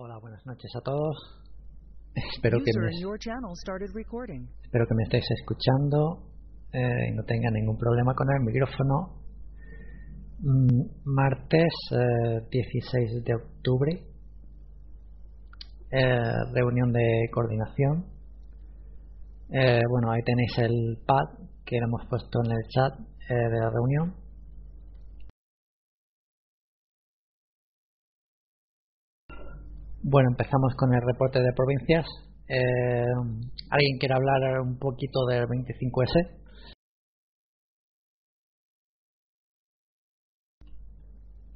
Hola, buenas noches a todos. Espero que me, espero que me estéis escuchando eh, y no tenga ningún problema con el micrófono. Mm, martes 16 eh, de octubre, eh, reunión de coordinación. bueno, ahí tenéis el pad que hemos puesto en el chat de la reunión. Bueno, empezamos con el reporte de provincias. Eh, ¿Alguien quiere hablar un poquito del 25S?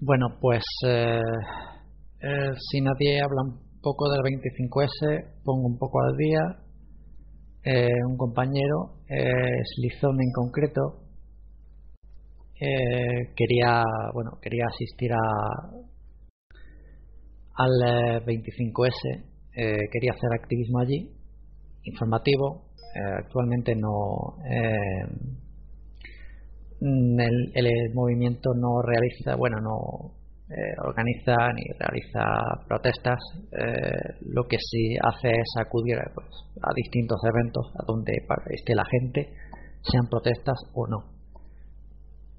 Bueno, pues eh, eh, si nadie habla un poco del 25S, pongo un poco al día. un compañero, Slizón en concreto, quería, bueno, quería asistir a al 25S, eh, eh, quería hacer activismo allí, informativo. Eh, actualmente no. Mm, el, el, movimiento no realiza, bueno, no organiza ni realiza protestas. lo que sí hace es acudir pues, a distintos eventos a donde esté la gente, sean protestas o no.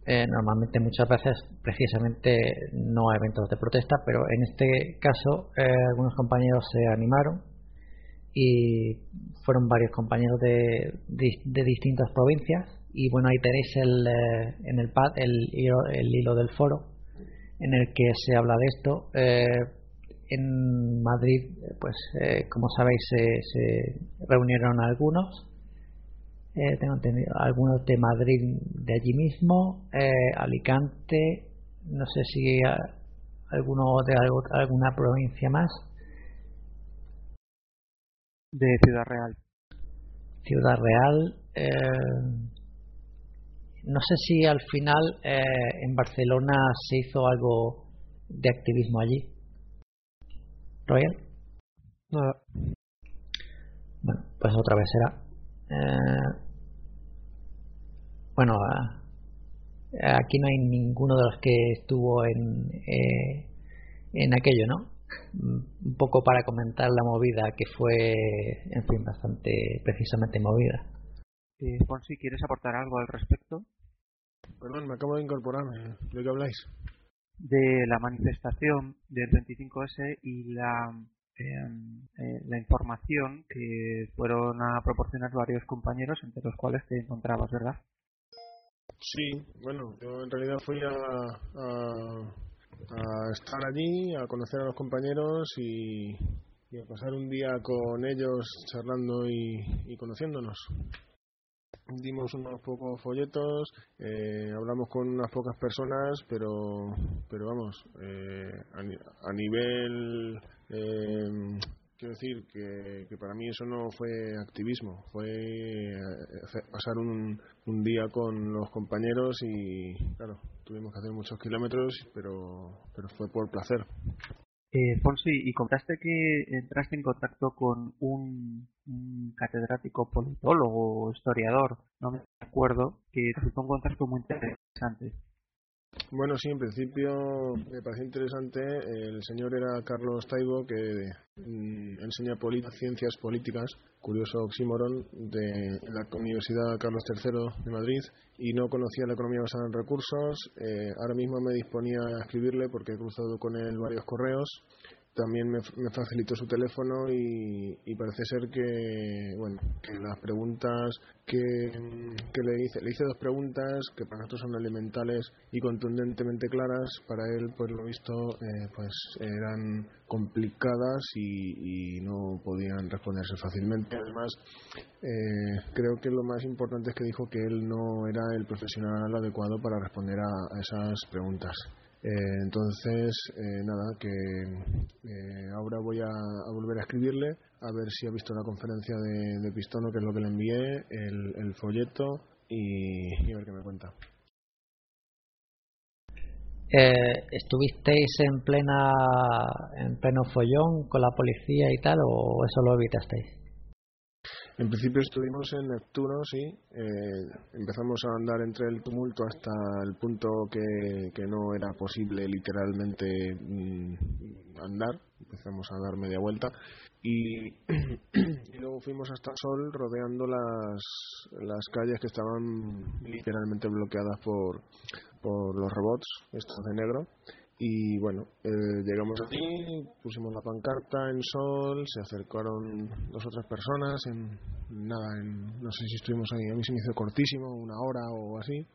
Eh, normalmente muchas veces precisamente no hay eventos de protesta, pero en este caso eh, algunos compañeros se animaron y fueron varios compañeros de, de, distintas provincias. Y bueno ahí tenéis el, eh, en el pad el, el, hilo del foro en el que se habla de esto. En Madrid pues como sabéis se reunieron algunos eh, tengo entendido, algunos de Madrid de allí mismo, eh, Alicante, no sé si alguno de alguna provincia más. De Ciudad Real. Ciudad Real. Eh, no sé si al final en Barcelona se hizo algo de activismo allí. ¿Royal? Nada. Bueno, pues otra vez será. Eh, bueno, aquí no hay ninguno de los que estuvo en, eh, en aquello, ¿no? Un poco para comentar la movida que fue, en fin, bastante precisamente movida. Eh, si ¿quieres aportar algo al respecto? Perdón, me acabo de incorporar. ¿De qué habláis? De la manifestación del 25S y la eh, la información que fueron a proporcionar varios compañeros, entre los cuales te encontrabas, ¿verdad? Sí, bueno, yo en realidad fui a, a, estar allí, a conocer a los compañeros y, a pasar un día con ellos charlando y, conociéndonos dimos unos pocos folletos, eh, hablamos con unas pocas personas, pero, pero vamos, eh, a, a, nivel eh, quiero decir que, para mí eso no fue activismo, fue eh, pasar un, un día con los compañeros y, claro, tuvimos que hacer muchos kilómetros, pero, pero fue por placer. Eh, Fonsi, y contaste que entraste en contacto con un, catedrático politólogo o historiador, no me acuerdo, que resultó un contacto muy interesante. Bueno, sí, en principio me pareció interesante. El señor era Carlos Taibo, que mm, enseña ciencias políticas, curioso oxímoron, de la Universidad Carlos III de Madrid y no conocía la economía basada en recursos. Eh, ahora mismo me disponía a escribirle porque he cruzado con él varios correos también me, facilitó su teléfono y, parece ser que bueno que las preguntas que, le hice le hice dos preguntas que para nosotros son elementales y contundentemente claras. Para él pues lo visto eh, pues eran complicadas y, no podían responderse fácilmente. Además eh, creo que lo más importante es que dijo que él no era el profesional adecuado para responder a esas preguntas eh, entonces, eh, nada, que eh, ahora voy a, volver a escribirle a ver si ha visto la conferencia de, Pistono, que es lo que le envié, el, folleto y, a ver qué me cuenta. ¿Estuvisteis en plena en pleno follón con la policía y tal o eso lo evitasteis? En principio estuvimos en Neptuno, sí. Eh, empezamos a andar entre el tumulto hasta el punto que, que no era posible literalmente mm, andar. Empezamos a dar media vuelta. Y, y, luego fuimos hasta Sol rodeando las, las calles que estaban literalmente bloqueadas por, por los robots, estos de negro. Y bueno, eh, llegamos aquí, pusimos la pancarta en sol, se acercaron dos otras personas, en nada, en, no sé si estuvimos ahí, a mí se me hizo cortísimo, una hora o así.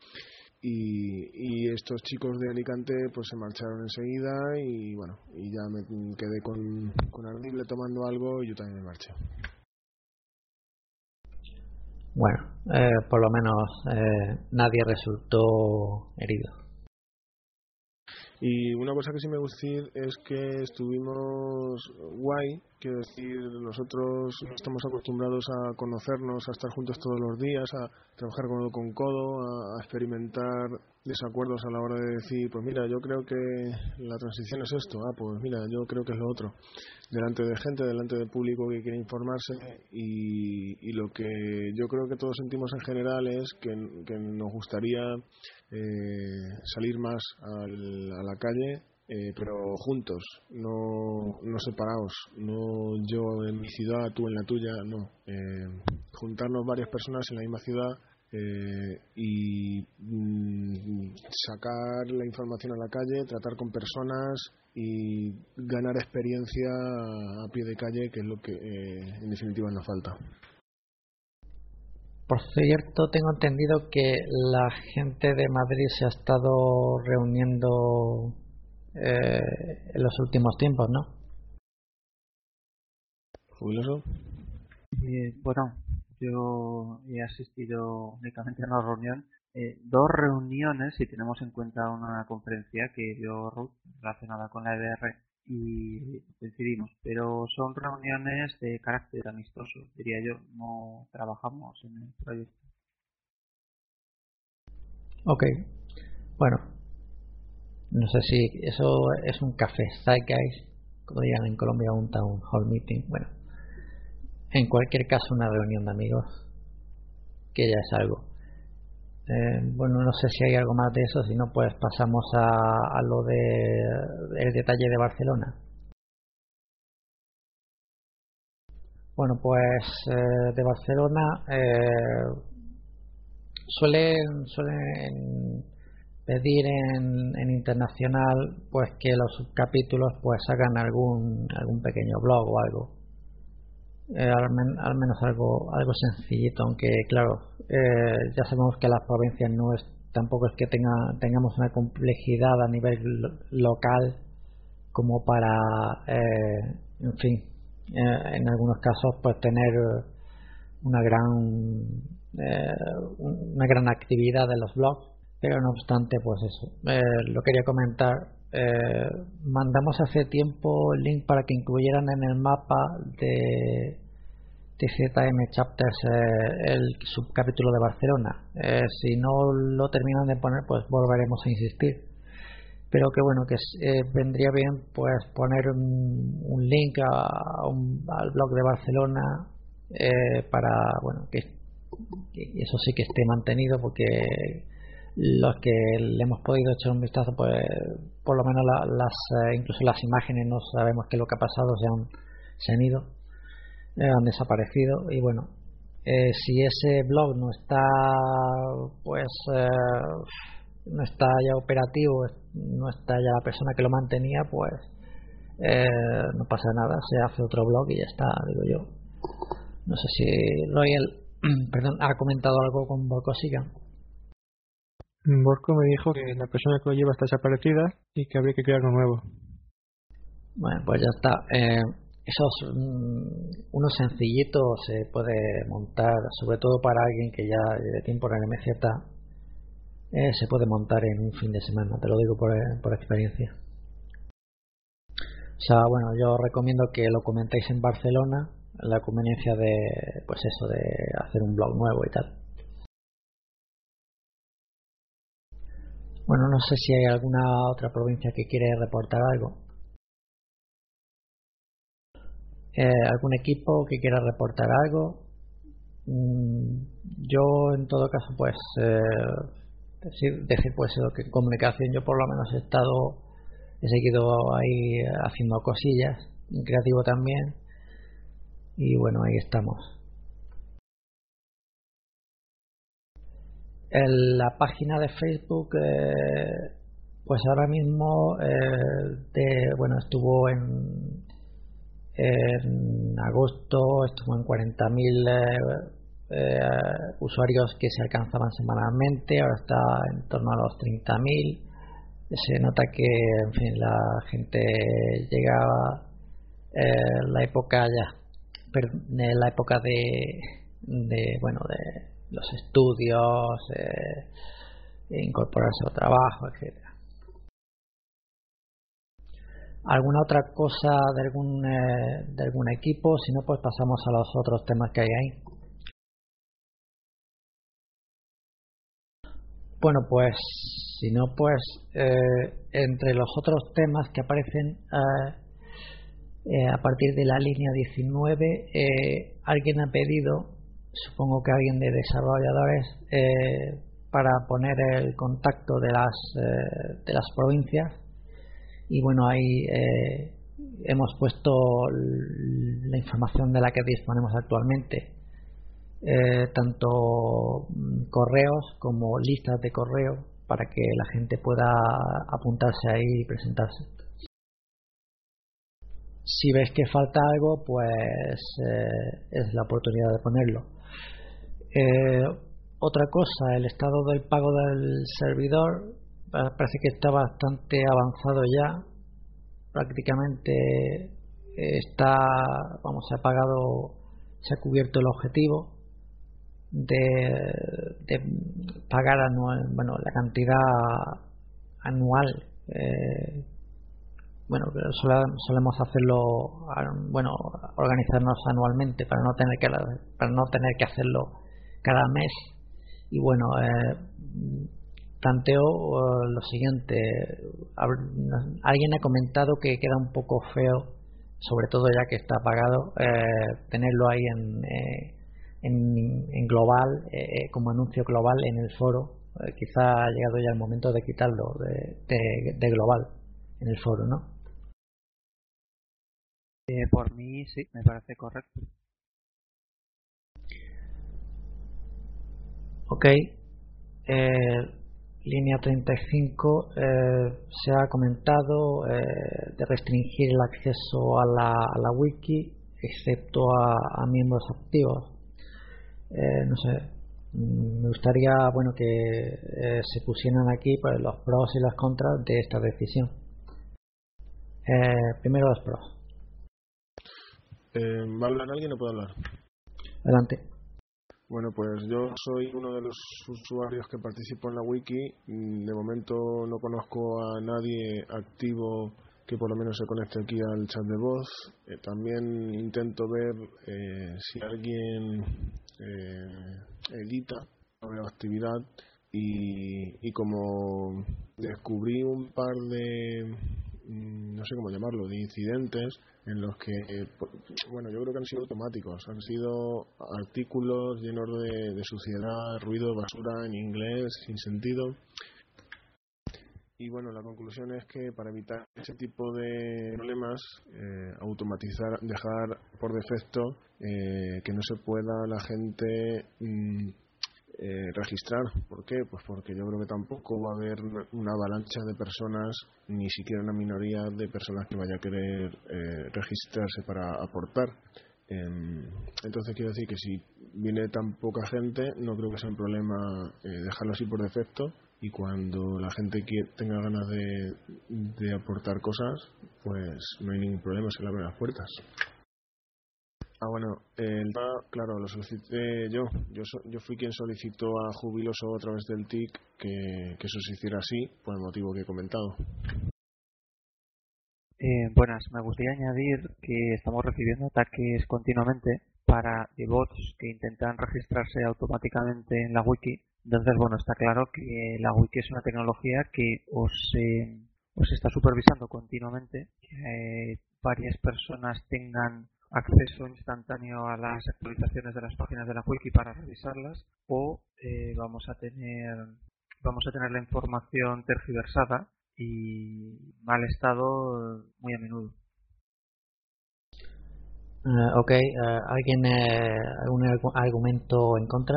Y, y estos chicos de Alicante pues se marcharon enseguida y bueno, y ya me quedé con, con Ardible tomando algo y yo también me marché. Bueno, eh, por lo menos eh, nadie resultó herido. Y una cosa que sí me gusta es que estuvimos guay, quiero decir, nosotros estamos acostumbrados a conocernos, a estar juntos todos los días, a trabajar codo con codo, a, experimentar desacuerdos a la hora de decir, pues mira, yo creo que la transición es esto, ah, pues mira, yo creo que es lo otro. Delante de gente, delante de público que quiere informarse y, y lo que yo creo que todos sentimos en general es que nos gustaría eh, salir más al, a la calle, eh, pero juntos, no, no separados, no yo en mi ciudad, tú en la tuya, no. Eh, juntarnos varias personas en la misma ciudad eh, y mm, sacar la información a la calle, tratar con personas y ganar experiencia a pie de calle, que es lo que eh, en definitiva nos falta. Por cierto, tengo entendido que la gente de Madrid se ha estado reuniendo eh, en los últimos tiempos, ¿no? ¿Jubiloso? Eh, bueno, yo he asistido únicamente a una reunión, eh, dos reuniones, si tenemos en cuenta una conferencia que dio Ruth relacionada con la EDR y decidimos, pero son reuniones de carácter amistoso, diría yo, no trabajamos en el proyecto. Ok, bueno, no sé si eso es un café Zeitgeist, como dirían en Colombia, un town hall meeting, bueno, en cualquier caso una reunión de amigos, que ya es algo. Eh, bueno, no sé si hay algo más de eso, si no, pues pasamos a, a lo de el detalle de Barcelona. Bueno, pues eh, de Barcelona eh, suelen, suelen pedir en, en, internacional pues que los subcapítulos pues hagan algún algún pequeño blog o algo eh, al, menos algo algo sencillito aunque claro eh, ya sabemos que las provincias no es tampoco es que tenga, tengamos una complejidad a nivel local como para eh, en fin en algunos casos pues tener una gran una gran actividad en los blogs pero no obstante pues eso lo quería comentar eh, mandamos hace tiempo el link para que incluyeran en el mapa de TZM Chapters eh, el subcapítulo de Barcelona. Eh, si no lo terminan de poner, pues volveremos a insistir. Pero que bueno, que vendría bien pues poner un, link al blog de Barcelona para bueno que, eso sí que esté mantenido porque los que le hemos podido echar un vistazo, pues por lo menos las, eh, incluso las imágenes no sabemos qué es lo que ha pasado, se han, se han ido, eh, han desaparecido y bueno, eh, si ese blog no está, pues no está ya operativo, no está ya la persona que lo mantenía, pues no pasa nada, se hace otro blog y ya está, digo yo. No sé si Royal, perdón, ha comentado algo con Volcosigan. Borco me dijo que la persona que lo lleva está desaparecida y que habría que crear uno nuevo. Bueno, pues ya está. Eh, esos mm, uno sencillito se puede montar, sobre todo para alguien que ya lleve tiempo en el MZ, eh, se puede montar en un fin de semana, te lo digo por, eh, por experiencia. O sea, bueno, yo recomiendo que lo comentéis en Barcelona, la conveniencia de, pues eso, de hacer un blog nuevo y tal. Bueno, no sé si hay alguna otra provincia que quiere reportar algo. Eh, ¿Algún equipo que quiera reportar algo? mm, yo en todo caso pues decir, decir pues lo que en comunicación yo por lo menos he estado he seguido ahí haciendo cosillas en creativo también y bueno ahí estamos en la página de Facebook eh, pues ahora mismo eh, de, bueno estuvo en en agosto estuvo en 40.000 eh, usuarios que se alcanzaban semanalmente, ahora está en torno a los 30.000. Se nota que, en fin, la gente llegaba eh, la época ya, la época de, de bueno, de los estudios, eh, incorporarse al trabajo, etcétera. ¿Alguna otra cosa de algún, eh, de algún equipo? Si no, pues pasamos a los otros temas que hay ahí. Bueno, pues si no, pues eh, entre los otros temas que aparecen eh, eh, a partir de la línea 19, alguien ha pedido, supongo que alguien de desarrolladores, para poner el contacto de las, de las provincias. Y bueno, ahí hemos puesto la información de la que disponemos actualmente eh, tanto mm, correos como listas de correo para que la gente pueda apuntarse ahí y presentarse. Si ves que falta algo, pues eh, es la oportunidad de ponerlo. Eh, otra cosa, el estado del pago del servidor parece que está bastante avanzado ya. Prácticamente está, vamos, se ha pagado, se ha cubierto el objetivo de, pagar anual, bueno, la cantidad anual. Eh, bueno, solemos hacerlo, bueno, organizarnos anualmente para no tener que para no tener que hacerlo cada mes. Y bueno, eh, planteo eh, lo siguiente. Alguien ha comentado que queda un poco feo, sobre todo ya que está pagado, eh, tenerlo ahí en en, global, eh, eh, como anuncio global en el foro. Eh, quizá ha llegado ya el momento de quitarlo de, global en el foro, ¿no? por mí sí, me parece correcto. Ok. línea 35 se ha comentado de restringir el acceso a la, a la wiki excepto a miembros activos eh, no sé, mm, me gustaría bueno que eh, se pusieran aquí pues, los pros y las contras de esta decisión. Eh, primero los pros. ¿Va a hablar alguien o puedo hablar? Adelante. Bueno, pues yo soy uno de los usuarios que participo en la wiki. Mm, de momento no conozco a nadie activo que por lo menos se conecte aquí al chat de voz. también intento ver si alguien eh, edita la actividad y, como descubrí un par de no sé cómo llamarlo de incidentes en los que bueno yo creo que han sido automáticos. Han sido artículos llenos de, suciedad ruido basura en inglés sin sentido. Y bueno, la conclusión es que para evitar ese tipo de problemas, eh, automatizar, dejar por defecto eh, que no se pueda la gente mm, eh, registrar. ¿Por qué? Pues porque yo creo que tampoco va a haber una avalancha de personas, ni siquiera una minoría de personas que vaya a querer registrarse para aportar. Em, entonces quiero decir que si viene tan poca gente, no creo que sea un problema dejarlo así por defecto y cuando la gente tenga ganas de, aportar cosas, pues no hay ningún problema, se le abren las puertas. Ah, bueno, el claro, lo solicité yo. Yo, yo fui quien solicitó a Jubiloso a través del TIC que, que eso se hiciera así, por el motivo que he comentado. Eh, buenas, me gustaría añadir que estamos recibiendo ataques continuamente para bots que intentan registrarse automáticamente en la wiki entonces, bueno, está claro que la wiki es una tecnología que os, eh, os está supervisando continuamente, que eh, varias personas tengan acceso instantáneo a las actualizaciones de las páginas de la wiki para revisarlas o eh, vamos a tener vamos a tener la información tergiversada y mal estado muy a menudo. Uh, ok, uh, ¿alguien eh, algún argumento en contra?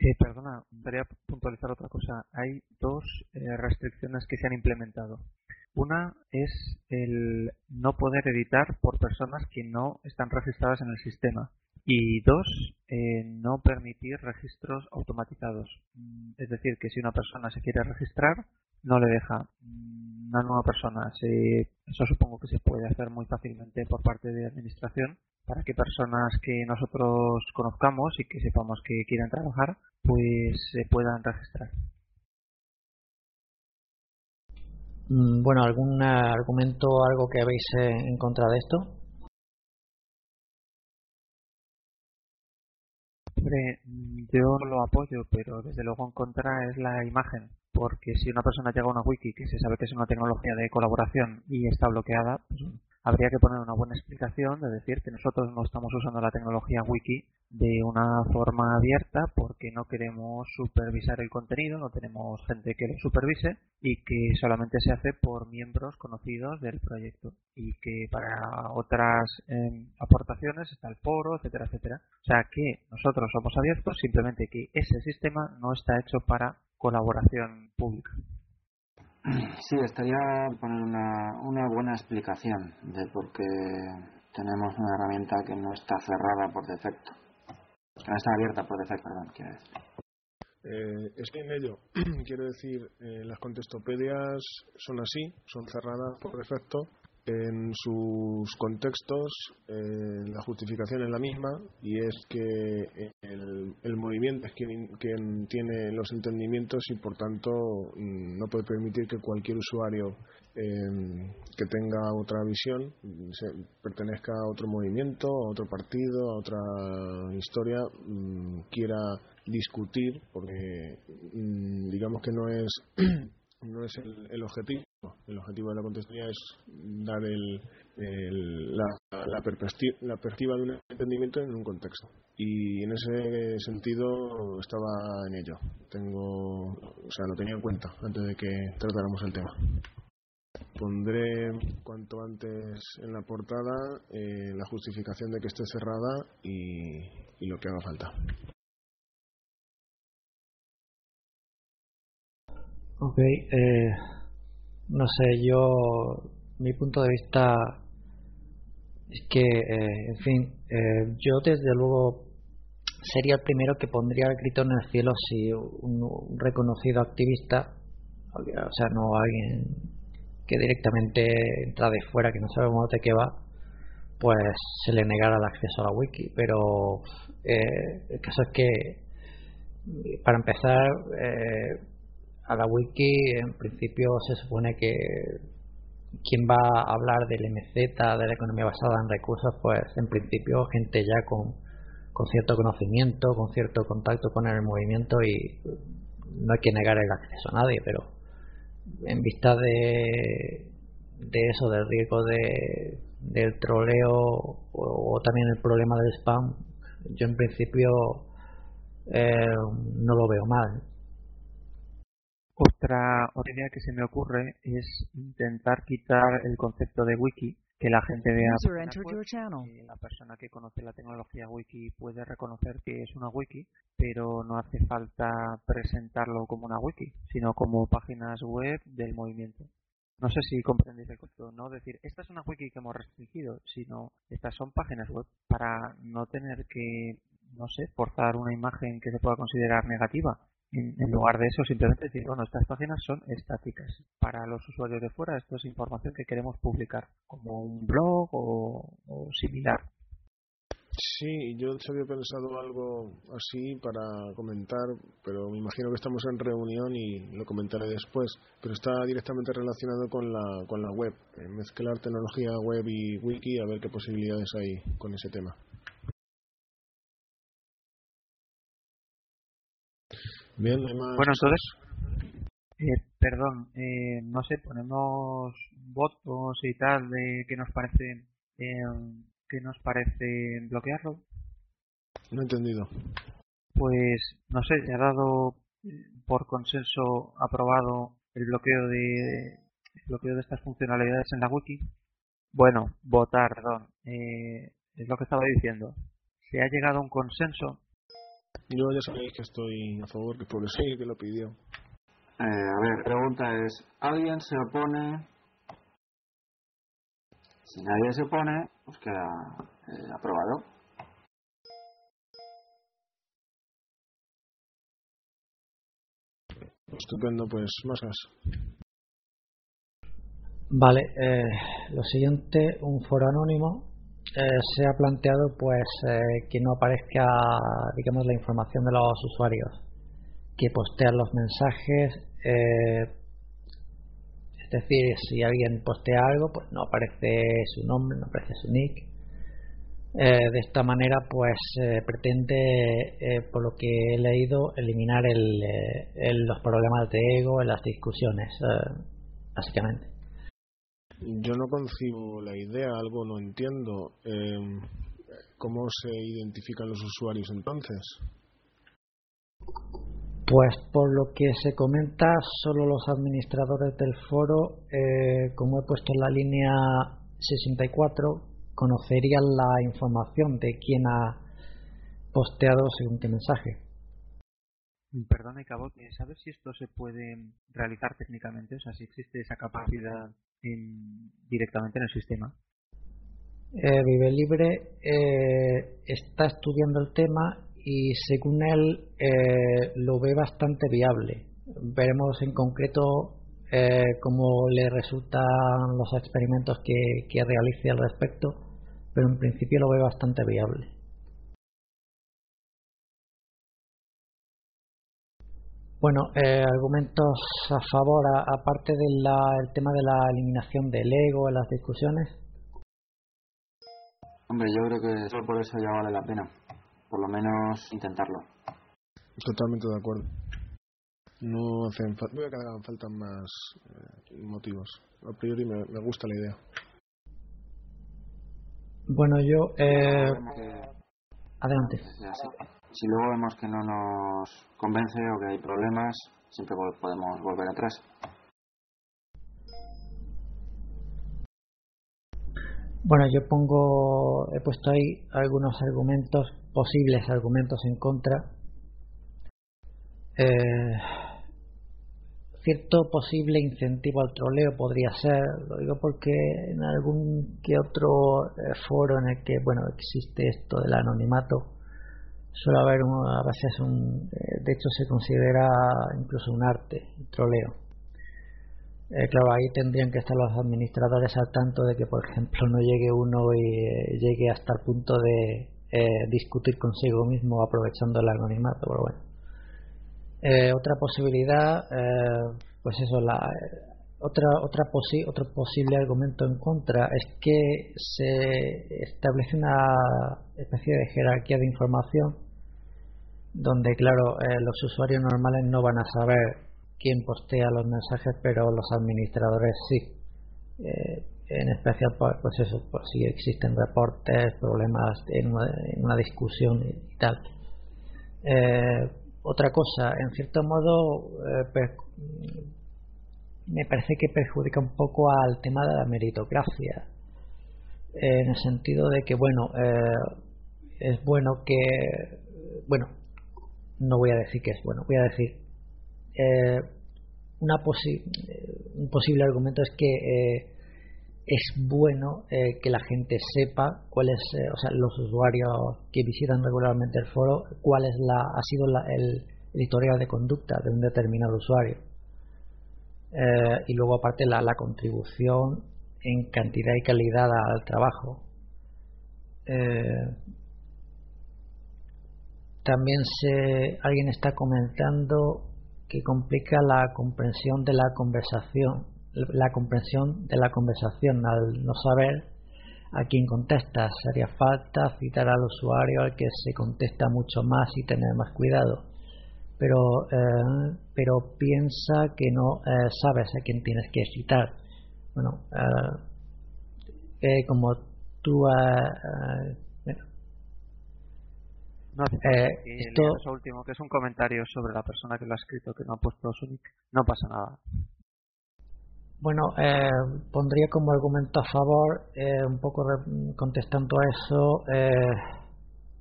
Eh, perdona, quería puntualizar otra cosa. Hay dos eh, restricciones que se han implementado. Una es el no poder editar por personas que no están registradas en el sistema. Y dos, eh, no permitir registros automatizados. Mm, es decir, que si una persona se quiere registrar, no le deja mm, una nueva persona. eso supongo que se puede hacer muy fácilmente por parte de administración para que personas que nosotros conozcamos y que sepamos que quieran trabajar, pues se puedan registrar. Bueno, ¿algún argumento, algo que veis en contra de esto? Yo lo apoyo, pero desde luego en contra es la imagen, porque si una persona llega a una wiki que se sabe que es una tecnología de colaboración y está bloqueada, pues habría que poner una buena explicación de decir que nosotros no estamos usando la tecnología wiki de una forma abierta porque no queremos supervisar el contenido, no tenemos gente que lo supervise y que solamente se hace por miembros conocidos del proyecto y que para otras em, aportaciones está el foro, etcétera, etcétera. O sea que nosotros somos abiertos, simplemente que ese sistema no está hecho para colaboración pública. Sí, estaría poner una, una buena explicación de por qué tenemos una herramienta que no está cerrada por defecto. Que no está abierta por defecto, perdón, quiero decir. Eh, es que en ello, quiero decir, eh, las contestopedias son así, son cerradas por defecto en sus contextos eh, la justificación es la misma y es que el, movimiento es quien, tiene los entendimientos y por tanto mm, no puede permitir que cualquier usuario em, que tenga otra visión se, pertenezca a otro movimiento, a otro partido, a otra historia, mm, quiera discutir porque mm, digamos que no es no es el, objetivo. El objetivo de la contestación es dar el, la, la, perspectiva, de un entendimiento en un contexto. Y en ese sentido estaba en ello. Tengo, o sea, lo tenía en cuenta antes de que tratáramos el tema. Pondré cuanto antes en la portada eh, la justificación de que esté cerrada y, y lo que haga falta. Ok, eh, no sé, yo, mi punto de vista es que, eh, en fin, eh, yo desde luego sería el primero que pondría el grito en el cielo si un, reconocido activista, o sea, no alguien que directamente entra de fuera, que no sabemos de qué va, pues se le negara el acceso a la wiki. Pero el caso es que, para empezar, a la wiki en principio se supone que quien va a hablar del MZ, de la economía basada en recursos, pues en principio gente ya con, con cierto conocimiento, con cierto contacto con el movimiento y no hay que negar el acceso a nadie, pero en vista de, de eso, del riesgo de, del troleo o, también el problema del spam, yo en principio eh, no lo veo mal. Otra, otra idea que se me ocurre es intentar quitar el concepto de wiki, que la gente vea que la persona que conoce la tecnología wiki puede reconocer que es una wiki, pero no hace falta presentarlo como una wiki, sino como páginas web del movimiento. No sé si comprendéis el concepto, no decir, esta es una wiki que hemos restringido, sino estas son páginas web para no tener que, no sé, forzar una imagen que se pueda considerar negativa en, lugar de eso, simplemente decir, bueno, estas páginas son estáticas. Para los usuarios de fuera, esto es información que queremos publicar, como un blog o, similar. Sí, yo había pensado algo así para comentar, pero me imagino que estamos en reunión y lo comentaré después. Pero está directamente relacionado con la, con la web, mezclar tecnología web y wiki, a ver qué posibilidades hay con ese tema. Bueno, entonces, eh, perdón, eh, no sé, ponemos votos y tal de qué nos parece eh, que nos parece bloquearlo. No he entendido. Pues, no sé, se ha dado por consenso aprobado el bloqueo de el bloqueo de estas funcionalidades en la wiki. Bueno, votar, perdón. Eh, es lo que estaba diciendo. Se ha llegado a un consenso. Yo ya sabéis que estoy a favor, que por eso que lo pidió. Eh, a ver, pregunta es, ¿alguien se opone? Si nadie se opone, pues queda eh, aprobado. Estupendo, pues más Vale, eh, lo siguiente, un foro anónimo. Eh, se ha planteado pues eh, que no aparezca, digamos, la información de los usuarios que postean los mensajes. es decir, si alguien postea algo, pues no aparece su nombre, no aparece su nick. Eh, de esta manera, pues pretende, eh, por lo que he leído, eliminar eh, los problemas de ego en las discusiones, básicamente. Yo no concibo la idea, algo no entiendo. Em, ¿Cómo se identifican los usuarios entonces? Pues por lo que se comenta, solo los administradores del foro, como he puesto en la línea 64, conocerían la información de quién ha posteado según qué mensaje. Perdone, Cabo, ¿sabes si esto se puede realizar técnicamente? O sea, si existe esa capacidad directamente en el sistema. Eh, Vive Libre eh, está estudiando el tema y según él eh, lo ve bastante viable. Veremos en concreto cómo le resultan los experimentos que, que realice al respecto pero en principio lo veo bastante viable. Bueno, eh, argumentos a favor, aparte del tema de la eliminación del ego en las discusiones. Hombre, yo creo que solo por eso ya vale la pena, por lo menos intentarlo. Totalmente de acuerdo. No hacen falta, voy a que hagan falta más eh, motivos. A priori me gusta la idea. Bueno, yo. Eh... Adelante. Si luego vemos que no nos convence o que hay problemas, siempre podemos volver atrás. Bueno, yo pongo, he puesto ahí algunos argumentos, posibles argumentos en contra. Eh, cierto posible incentivo al troleo podría ser, lo digo porque en algún que otro eh, foro en el que bueno existe esto del anonimato suele haber a veces un eh, de hecho se considera incluso un arte el troleo. Eh, claro ahí tendrían que estar los administradores al tanto de que por ejemplo no llegue uno y llegue hasta el punto de discutir consigo mismo aprovechando el anonimato pero bueno. Eh, otra posibilidad, eh, pues eso, la, otra, otra otro posible argumento en contra es que se establece una especie de jerarquía de información donde, claro, eh, los usuarios normales no van a saber quién postea los mensajes, pero los administradores sí. en especial, pues, pues eso, por si existen reportes, problemas en una, en una discusión y, tal. Eh, otra cosa, en cierto modo, eh, me parece que perjudica un poco al tema de la meritocracia, en el sentido de que, bueno, eh, es bueno que, bueno, no voy a decir que es bueno, voy a decir, eh, una un posible argumento es que es bueno eh, que la gente sepa cuáles, eh, o sea, los usuarios que visitan regularmente el foro, cuál es la, ha sido la, el editorial de conducta de un determinado usuario. Eh, y luego aparte la, la, contribución en cantidad y calidad al trabajo. también se, alguien está comentando que complica la comprensión de la conversación la comprensión de la conversación al no saber a quién contestas. Haría falta citar al usuario al que se contesta mucho más y tener más cuidado. Pero, eh, pero piensa que no eh, sabes a quién tienes que citar. Bueno, eh, como tú no, eh, esto... eso último, que es un comentario sobre la persona que lo ha escrito, que no ha puesto su nick. No pasa nada. Bueno, eh, pondría como argumento a favor, eh, un poco contestando a eso,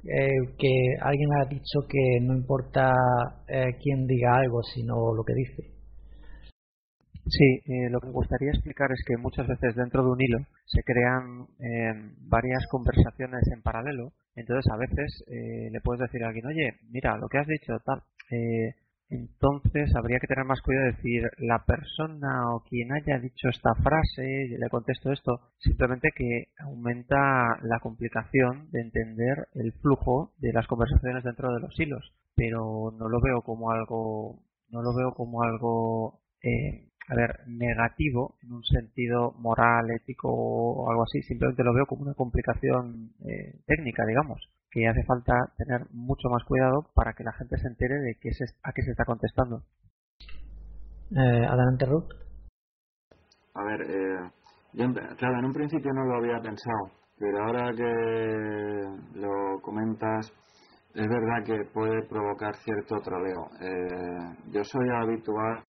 eh, que alguien ha dicho que no importa quién diga algo, sino lo que dice. Sí, lo que me gustaría explicar es que muchas veces dentro de un hilo se crean varias conversaciones en paralelo entonces, a veces eh, le puedes decir a alguien, oye, mira, lo que has dicho, tal. Entonces, habría que tener más cuidado de decir, la persona o quien haya dicho esta frase, yo le contesto esto, simplemente que aumenta la complicación de entender el flujo de las conversaciones dentro de los hilos. Pero no lo veo como algo, no lo veo como algo eh, a ver, negativo en un sentido moral, ético o algo así, simplemente lo veo como una complicación eh, técnica, digamos, que hace falta tener mucho más cuidado para que la gente se entere de qué a qué se está contestando. Eh, adelante, Ruth. A ver, eh, claro, en un principio no lo había pensado, pero ahora que lo comentas, es verdad que puede provocar cierto troleo. Eh, yo soy habitual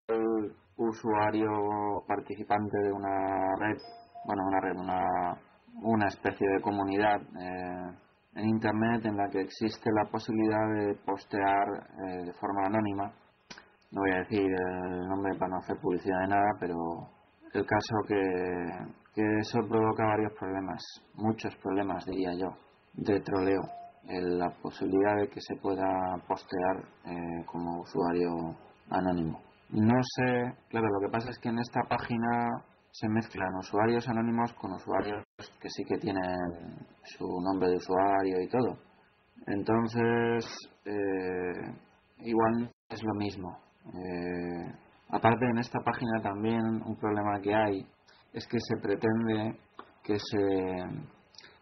usuario participante de una red, bueno, una red, una, una especie de comunidad eh, en Internet en la que existe la posibilidad de postear eh, de forma anónima. No voy a decir el nombre para no hacer publicidad de nada, pero el caso que, que eso provoca varios problemas, muchos problemas diría yo, de troleo. la posibilidad de que se pueda postear eh, como usuario anónimo. No sé, claro, lo que pasa es que en esta página se mezclan usuarios anónimos con usuarios que sí que tienen su nombre de usuario y todo. Entonces, eh, igual es lo mismo. Eh, aparte, en esta página también un problema que hay es que se pretende que se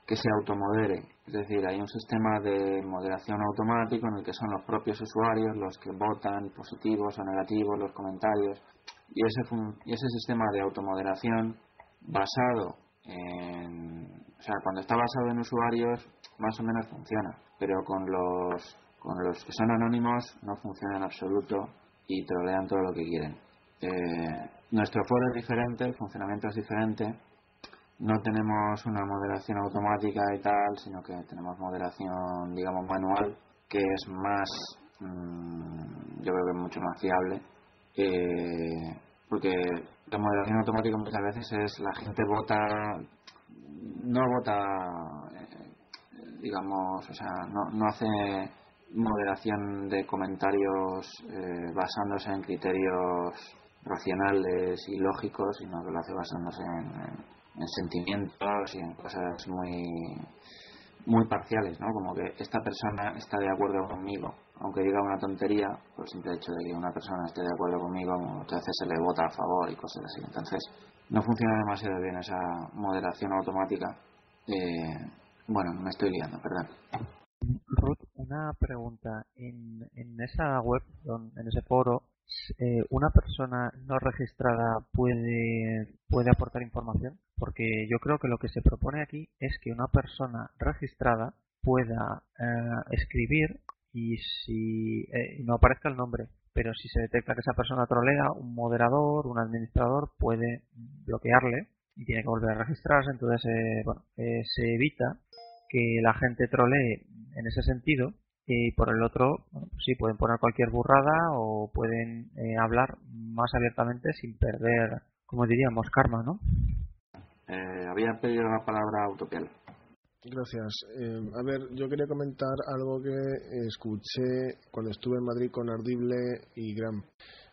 que se automodere. Es decir, hay un sistema de moderación automático en el que son los propios usuarios los que votan positivos o negativos los comentarios. Y ese, y ese sistema de automoderación basado en. O sea, cuando está basado en usuarios, más o menos funciona. Pero con los, con los que son anónimos no funciona en absoluto y trolean todo lo que quieren. Eh, nuestro foro es diferente, el funcionamiento es diferente no tenemos una moderación automática y tal, sino que tenemos moderación, digamos, manual, que es más, mm, yo creo que es mucho más fiable, eh, porque la moderación automática muchas veces es la gente vota, no vota, eh, digamos, o sea, no, no hace moderación de comentarios eh, basándose en criterios racionales y lógicos, sino que lo hace basándose en en sentimientos y en cosas muy muy parciales, ¿no? Como que esta persona está de acuerdo conmigo, aunque diga una tontería, por el simple hecho de que una persona esté de acuerdo conmigo, muchas veces se le vota a favor y cosas así. Entonces, no funciona demasiado bien esa moderación automática. Eh, bueno, me estoy liando, perdón. Ruth, una pregunta. En, en esa web, en ese foro, eh, una persona no registrada puede, puede aportar información? Porque yo creo que lo que se propone aquí es que una persona registrada pueda eh, escribir y si eh, no aparezca el nombre, pero si se detecta que esa persona trolea, un moderador, un administrador puede bloquearle y tiene que volver a registrarse. Entonces, bueno, se evita que la gente trolee en ese sentido y por el otro, bueno, pues sí, pueden poner cualquier burrada o pueden eh, hablar más abiertamente sin perder, como diríamos, karma, ¿no? Eh, había pedido la palabra Autopiel. Gracias. Eh, a ver, yo quería comentar algo que escuché cuando estuve en Madrid con Ardible y Gram.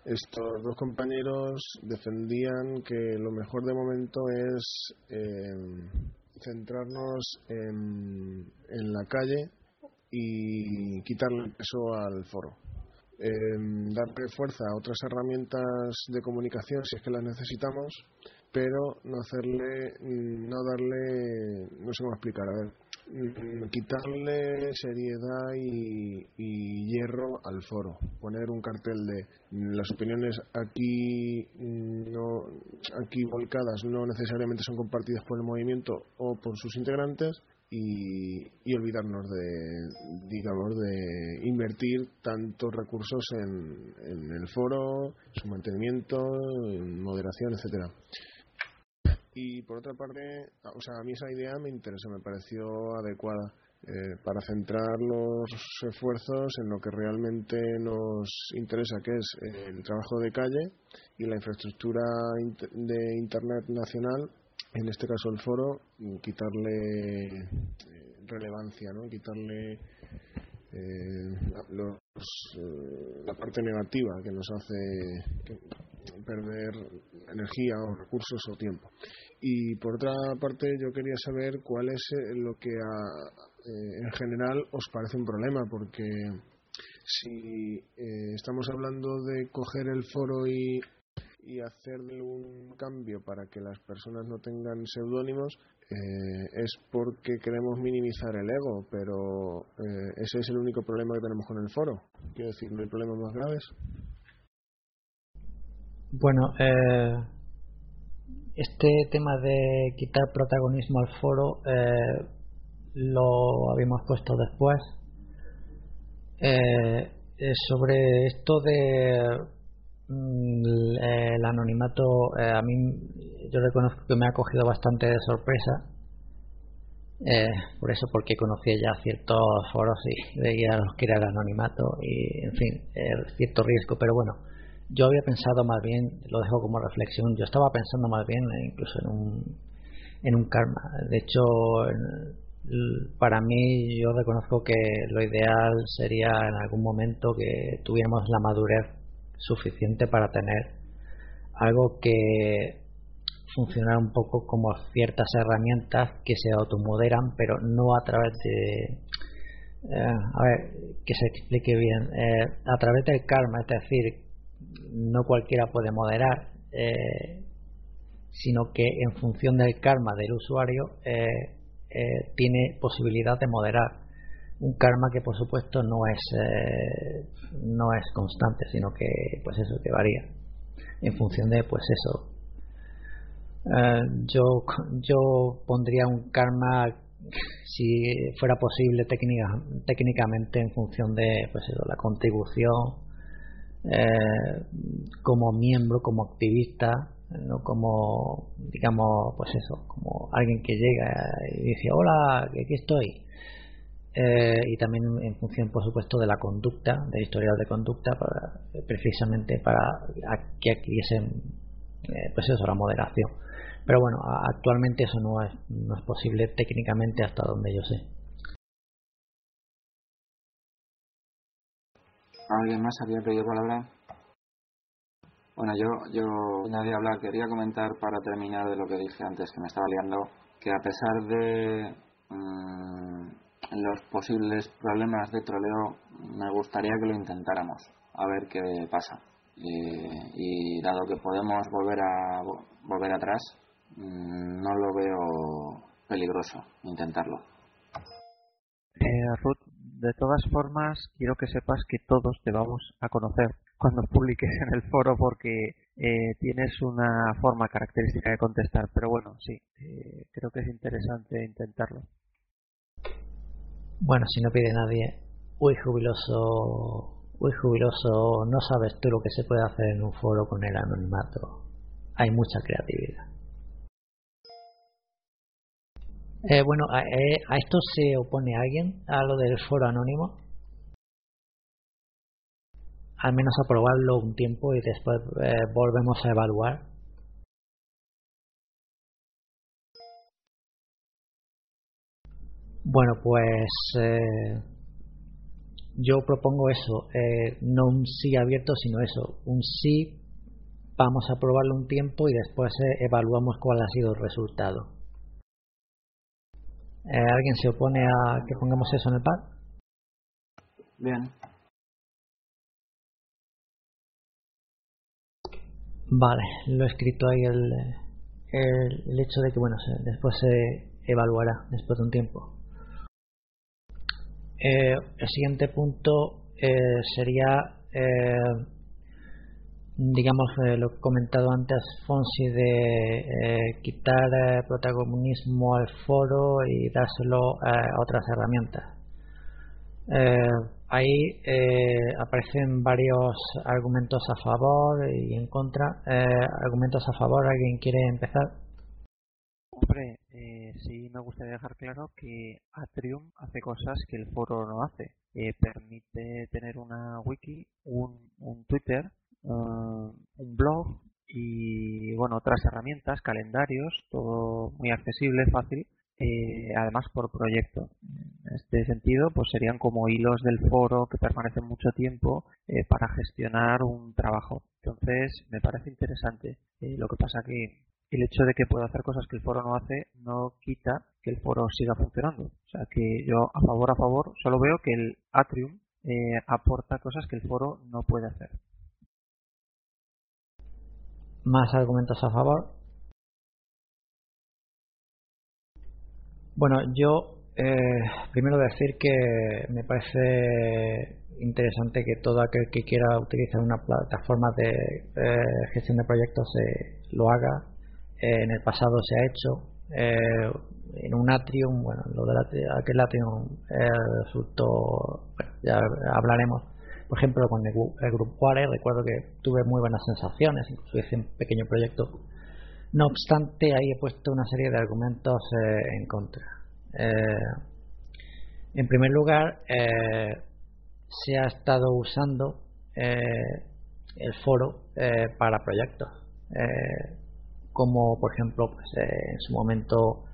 Estos dos compañeros defendían que lo mejor de momento es centrarnos en, en la calle y quitarle peso al foro. darle fuerza a otras herramientas de comunicación si es que las necesitamos pero no hacerle, mm, no darle, no sé cómo explicar, a ver, mm, quitarle seriedad y, hierro al foro, poner un cartel de mm, las opiniones aquí no aquí volcadas no necesariamente son compartidas por el movimiento o por sus integrantes y, olvidarnos de digamos de invertir tantos recursos en, en el foro, su mantenimiento, en moderación, etcétera. Y por otra parte, o sea, a mí esa idea me interesó, me pareció adecuada eh, para centrar los esfuerzos en lo que realmente nos interesa, que es el trabajo de calle y la infraestructura de Internet nacional, en este caso el foro, quitarle eh, relevancia, ¿no? quitarle eh, la parte negativa que nos hace perder energía o recursos o tiempo. Y por otra parte, yo quería saber cuál es eh, lo que eh, en general os parece un problema, porque si eh, estamos hablando de coger el foro y, y hacerle un cambio para que las personas no tengan seudónimos, es porque queremos minimizar el ego, pero ese es el único problema que tenemos con el foro. Quiero decir, ¿no hay problemas más graves? Bueno, eh, este tema de quitar protagonismo al foro eh, lo habíamos puesto después. Eh, sobre esto de mm, el anonimato, a mí yo reconozco que me ha cogido bastante de sorpresa. por eso, porque conocía ya ciertos foros y veía los que era el anonimato y, en fin, cierto riesgo. Pero bueno, yo había pensado más bien, lo dejo como reflexión, yo estaba pensando más bien incluso en un, en un karma. De hecho, para mí yo reconozco que lo ideal sería en algún momento que tuviéramos la madurez suficiente para tener algo que funcionara un poco como ciertas herramientas que se automoderan, pero no a través de... Eh, a ver, que se explique bien. Eh, a través del karma, es decir, no cualquiera puede moderar, eh, sino que en función del karma del usuario eh, eh, tiene posibilidad de moderar. Un karma que por supuesto no es no es constante, sino que pues eso que varía en función de pues eso. yo yo pondría un karma si fuera posible técnica, técnicamente en función de pues eso, la contribución eh, como miembro, como activista, no como, digamos, pues eso, como alguien que llega y dice, hola, aquí estoy. Eh, y también en función, por supuesto, de la conducta, del historial de conducta, para, precisamente para que adquiriesen, eh, pues eso, la moderación. Pero bueno, actualmente eso no es, no es posible técnicamente hasta donde yo sé. ¿Alguien más había pedido palabra? Bueno, yo, yo nadie hablar, quería comentar para terminar de lo que dije antes, que me estaba liando, que a pesar de mm, los posibles problemas de troleo, me gustaría que lo intentáramos, a ver qué pasa. Y, dado que podemos volver a volver atrás, mm, no lo veo peligroso intentarlo. Eh, Ruth, de todas formas, quiero que sepas que todos te vamos a conocer cuando publiques en el foro porque eh, tienes una forma característica de contestar. Pero bueno, sí, eh, creo que es interesante intentarlo. Bueno, si no pide nadie, uy jubiloso, uy jubiloso, no sabes tú lo que se puede hacer en un foro con el anonimato. Hay mucha creatividad. Eh, bueno, eh, a, esto se opone alguien? ¿A lo del foro anónimo? Al menos a probarlo un tiempo y después eh, volvemos a evaluar. Bueno, pues yo propongo eso, no un sí abierto, sino eso, un sí, vamos a probarlo un tiempo y después evaluamos cuál ha sido el resultado. Eh, ¿Alguien se opone a que pongamos eso en el pad? Bien. Vale, lo he escrito ahí el, el, hecho de que bueno después se evaluará después de un tiempo eh, el siguiente punto eh, sería eh, digamos lo que he comentado antes Fonsi de quitar protagonismo al foro y dárselo a otras herramientas. Ahí aparecen varios argumentos a favor y en contra. Argumentos a favor alguien quiere empezar Hombre, eh, sí me gustaría dejar claro que Atrium hace cosas que el foro no hace. Eh, permite tener una wiki, un Twitter, un blog y bueno otras herramientas, calendarios, todo muy accesible, fácil. Eh, además por proyecto. En este sentido, pues serían como hilos del foro que permanecen mucho tiempo eh, para gestionar un trabajo. Entonces, me parece interesante. Eh, lo que pasa que el hecho de que pueda hacer cosas que el foro no hace no quita que el foro siga funcionando. O sea que yo a favor, a favor, solo veo que el Atrium eh, aporta cosas que el foro no puede hacer. Más argumentos a favor. Bueno, yo eh, primero decir que me parece interesante que todo aquel que quiera utilizar una plataforma de eh, gestión de proyectos lo haga en el pasado se ha hecho eh, en un atrium, bueno, lo de aquel atrium eh, resultó, bueno, ya hablaremos, por ejemplo con el, el Group recuerdo que tuve muy buenas sensaciones, incluso un pequeño proyecto. No obstante, ahí he puesto una serie de argumentos eh, en contra. en primer lugar, se ha estado usando el foro para proyectos como por ejemplo pues, eh, en su momento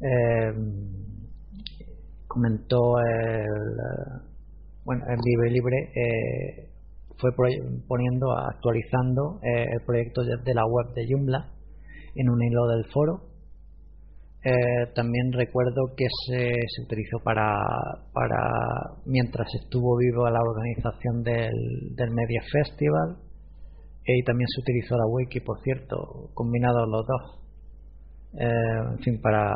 eh, comentó el bueno el Libre Libre eh, fue poniendo actualizando el proyecto de la web de Joomla en un hilo del foro también recuerdo que se, se utilizó para, para mientras estuvo vivo la organización del, del Media Festival y también se utilizó la wiki, por cierto, combinados los dos. Eh, en fin, para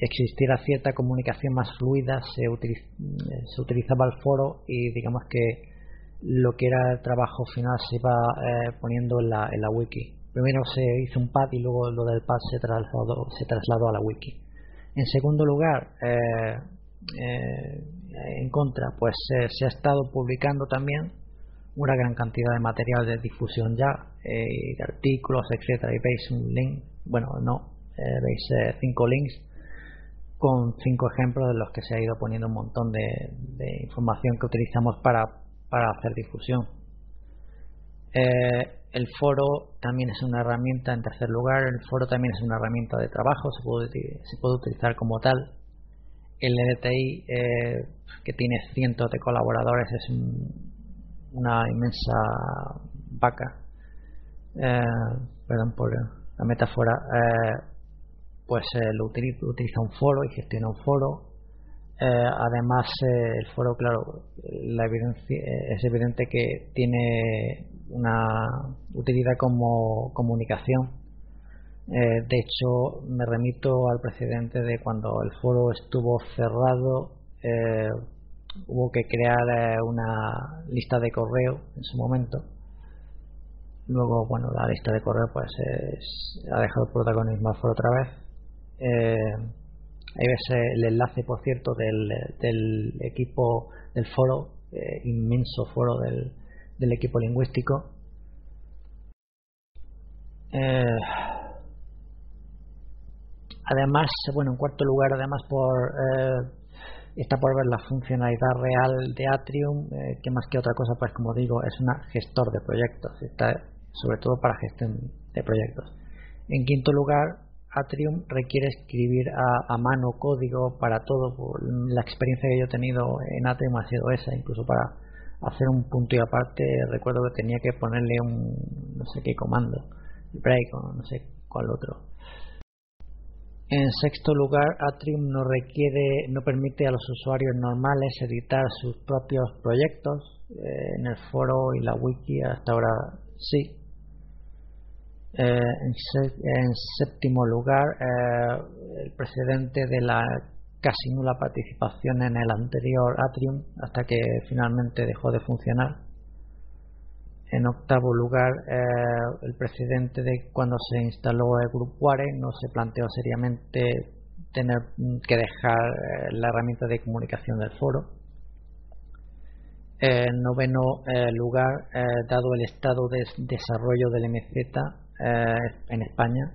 existiera cierta comunicación más fluida, se, se utilizaba el foro y digamos que lo que era el trabajo final se iba eh, poniendo en la, en la wiki. Primero se hizo un pad y luego lo del pad se trasladó, se trasladó a la wiki. En segundo lugar, eh, en contra, pues se ha estado publicando también una gran cantidad de material de difusión ya, eh, de artículos, etcétera, y veis un link, bueno, no, eh, veis eh, cinco links con cinco ejemplos de los que se ha ido poniendo un montón de, información que utilizamos para, para hacer difusión. el foro también es una herramienta, en tercer lugar, el foro también es una herramienta de trabajo, se puede, se puede utilizar como tal. El LTI, que tiene cientos de colaboradores, es un, una inmensa vaca, eh, perdón por la metáfora, eh, pues eh, lo utiliza, un foro y gestiona un foro. además, el foro, claro, la evidencia, es evidente que tiene una utilidad como comunicación. de hecho, me remito al precedente de cuando el foro estuvo cerrado hubo que crear eh, una lista de correo en su momento luego bueno la lista de correo pues ha dejado el protagonismo por otra vez eh, ahí ves el enlace por cierto del, equipo del foro eh, inmenso foro del, equipo lingüístico además bueno en cuarto lugar además por está por ver la funcionalidad real de Atrium, eh, que más que otra cosa, pues como digo, es un gestor de proyectos, está sobre todo para gestión de proyectos. En quinto lugar, Atrium requiere escribir a, mano código para todo. La experiencia que yo he tenido en Atrium ha sido esa, incluso para hacer un punto y aparte, recuerdo que tenía que ponerle un no sé qué comando, break o no sé cuál otro en sexto lugar, Atrium no requiere, no permite a los usuarios normales editar sus propios proyectos. Eh, en el foro y la wiki hasta ahora sí. En, séptimo lugar, el presidente de la casi nula participación en el anterior Atrium hasta que finalmente dejó de funcionar. En octavo lugar, el presidente de cuando se instaló el Group Ware no se planteó seriamente tener que dejar la herramienta de comunicación del foro en noveno eh, lugar, eh, dado el estado de desarrollo del MZ eh, en España,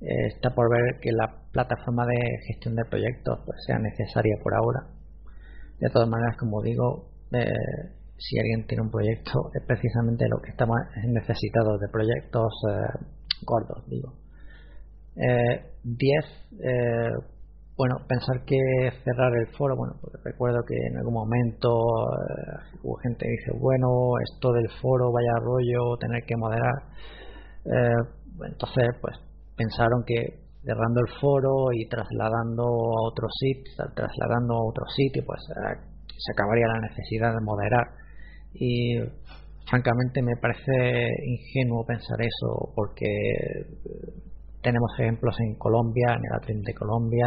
está por ver que la plataforma de gestión de proyectos pues, sea necesaria por ahora. De todas maneras, como digo, si alguien tiene un proyecto, es precisamente lo que estamos necesitados de proyectos gordos, digo. 10 bueno, pensar que cerrar el foro, bueno, porque recuerdo que en algún momento eh, hubo gente que dice, bueno, esto del foro, vaya rollo, tener que moderar. Eh, entonces, pues pensaron que cerrando el foro y trasladando a otro sitio, trasladando a otro sitio, pues eh, se acabaría la necesidad de moderar. Y francamente me parece ingenuo pensar eso, porque tenemos ejemplos en Colombia, en el Atrim de Colombia,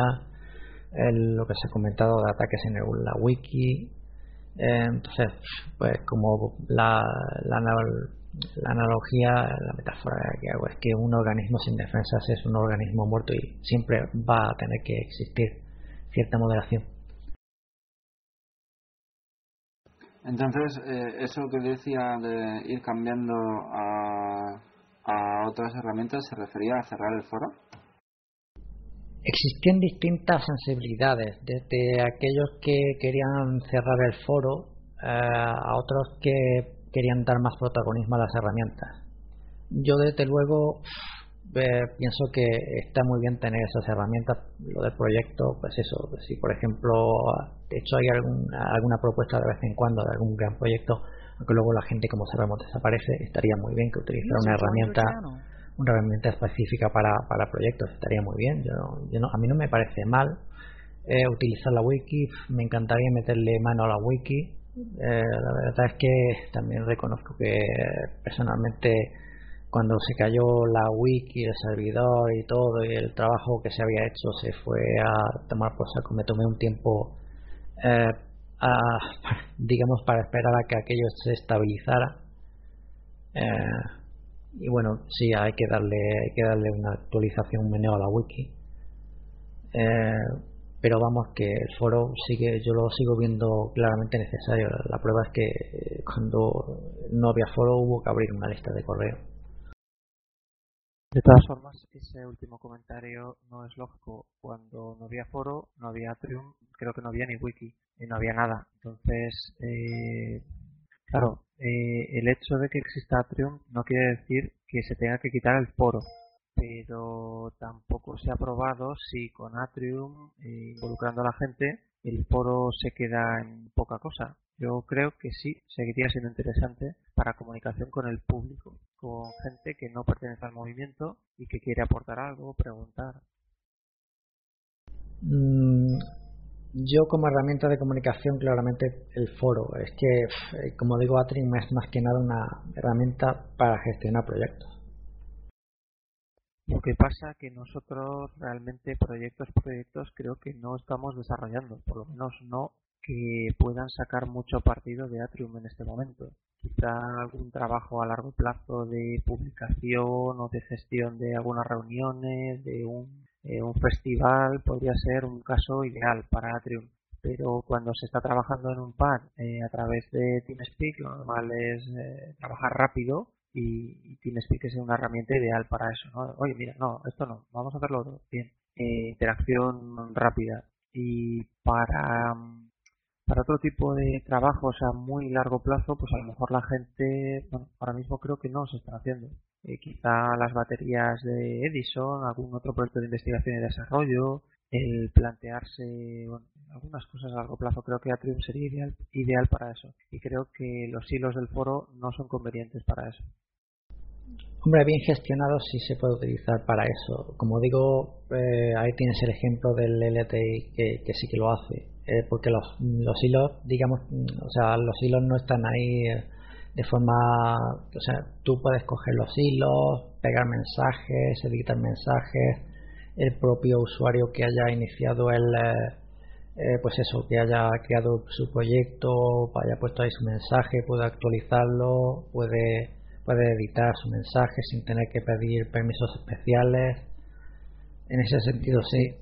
lo que se ha comentado de ataques en la wiki. Eh, entonces, pues como la, la, analogía, la metáfora que hago es que un organismo sin defensas es un organismo muerto y siempre va a tener que existir cierta moderación. Entonces, eh, eso que decía de ir cambiando a, a otras herramientas, ¿se refería a cerrar el foro? Existían distintas sensibilidades, desde aquellos que querían cerrar el foro eh, a otros que querían dar más protagonismo a las herramientas. Yo desde luego eh, pienso que está muy bien tener esas herramientas, lo del proyecto, pues eso, si por ejemplo, de hecho hay alguna propuesta de vez en cuando de algún gran proyecto, aunque luego la gente como sabemos desaparece, estaría muy bien que utilizara una herramienta una herramienta específica para, para proyectos estaría muy bien. Yo, yo no, a mí no me parece mal eh, utilizar la wiki, me encantaría meterle mano a la wiki. Eh, la verdad es que también reconozco que personalmente cuando se cayó la wiki, el servidor y todo, y el trabajo que se había hecho se fue a tomar por saco, me tomé un tiempo, eh, digamos, para esperar a que aquello se estabilizara. Eh, y bueno sí hay que darle hay que darle una actualización meneo a la wiki eh, pero vamos que el foro sigue yo lo sigo viendo claramente necesario. La prueba es que cuando no había foro hubo que abrir una lista de correo. De todas formas ese último comentario no es lógico. Cuando no había foro no había Atrium creo que no había ni wiki y no había nada. Entonces eh, Claro, eh, el hecho de que exista Atrium no quiere decir que se tenga que quitar el foro, pero tampoco se ha probado si con Atrium, eh, involucrando a la gente, el foro se queda en poca cosa. Yo creo que sí, seguiría siendo interesante para comunicación con el público, con gente que no pertenece al movimiento y que quiere aportar algo, preguntar. Mm, yo como herramienta de comunicación claramente el foro es que eh, como digo Atrim es más que nada una herramienta para gestionar proyectos lo que pasa que nosotros realmente proyectos proyectos creo que no estamos desarrollando por lo menos no que puedan sacar mucho partido de Atrium en este momento quizá algún trabajo a largo plazo de publicación o de gestión de algunas reuniones de un eh, un festival podría ser un caso ideal para Atrium. Pero cuando se está trabajando en un pad eh, a través de TeamSpeak, lo normal es eh, trabajar rápido y, TeamSpeak es una herramienta ideal para eso. ¿no? Oye, mira, no, esto no, vamos a hacerlo otro. Bien, interacción rápida. Y para, para otro tipo de trabajos a muy largo plazo, pues a lo mejor la gente, bueno, ahora mismo creo que no se está haciendo. Eh, quizá las baterías de Edison, algún otro proyecto de investigación y desarrollo, el plantearse algunas cosas a largo plazo. Creo que Atrium sería ideal, ideal para eso. Y creo que los hilos del foro no son convenientes para eso. Hombre, bien gestionado sí se puede utilizar para eso. Como digo, eh, ahí tienes el ejemplo del LTI que, sí que lo hace. Eh, porque los, los hilos, digamos, o sea, los hilos no están ahí de forma, o sea, tú puedes coger los hilos, pegar mensajes, editar mensajes, el propio usuario que haya iniciado el, eh, eh, pues eso, que haya creado su proyecto, haya puesto ahí su mensaje, puede actualizarlo, puede, puede editar su mensaje sin tener que pedir permisos especiales. En ese sentido, sí,